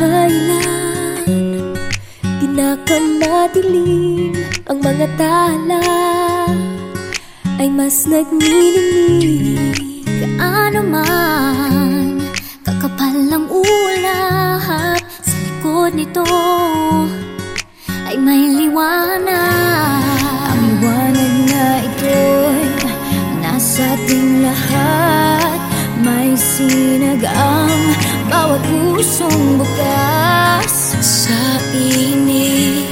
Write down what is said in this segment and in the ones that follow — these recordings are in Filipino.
kailan Tinakang madilim ang mga tala Ay mas nagninig Kaano man Kakapal ang ulap Sa likod nito Ay may liwanag. Ang liwanag na ito'y Nasa ating lahat May sinag ang bawat buhay pusong bukas Sa init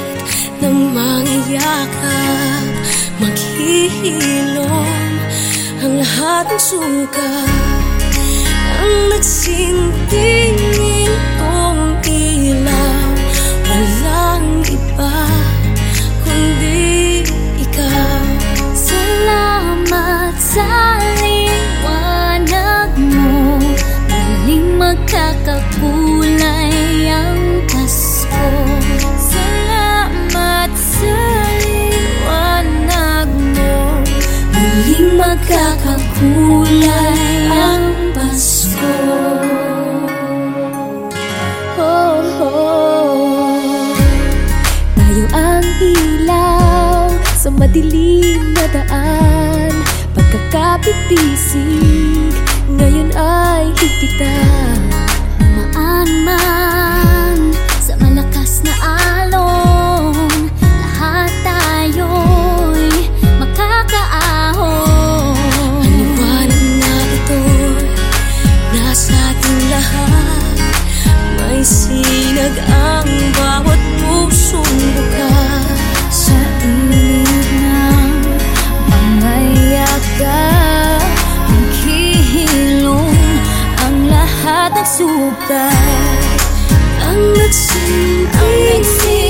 ng mga yakap. Maghihilom ang lahat ng suka Ang nagsinting ang ilaw sa madilim na daan. Pagkakapipisig, ngayon ay higpitan. Maan man sa malakas na alon Lahat tayo'y makakaahon. Ang liwanag na ito'y nasa ating lahat May sinag ang bawat pusong bukas Sa init ng mga yakap Naghihilom ang lahat ng sukat Ang nagsintinding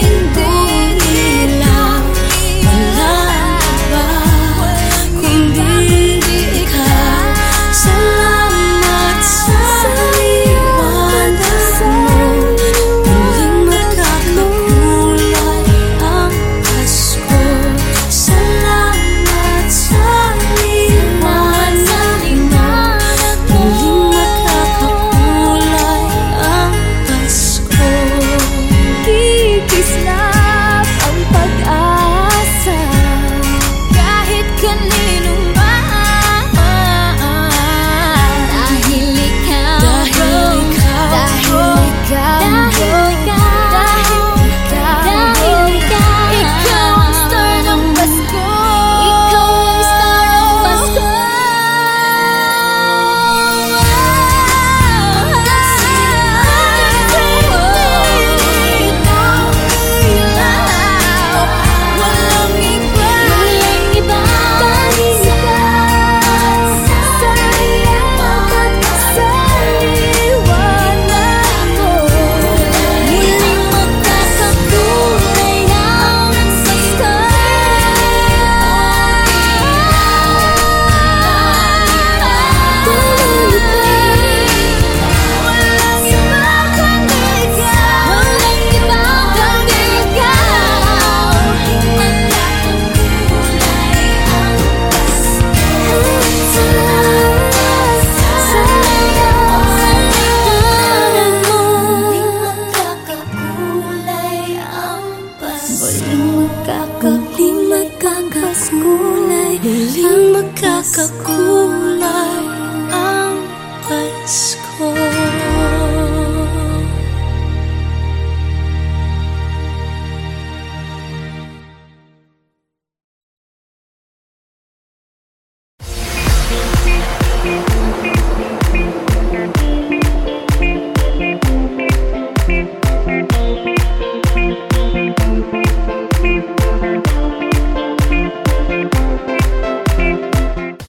Muling magkakakulay Muling magkakakulay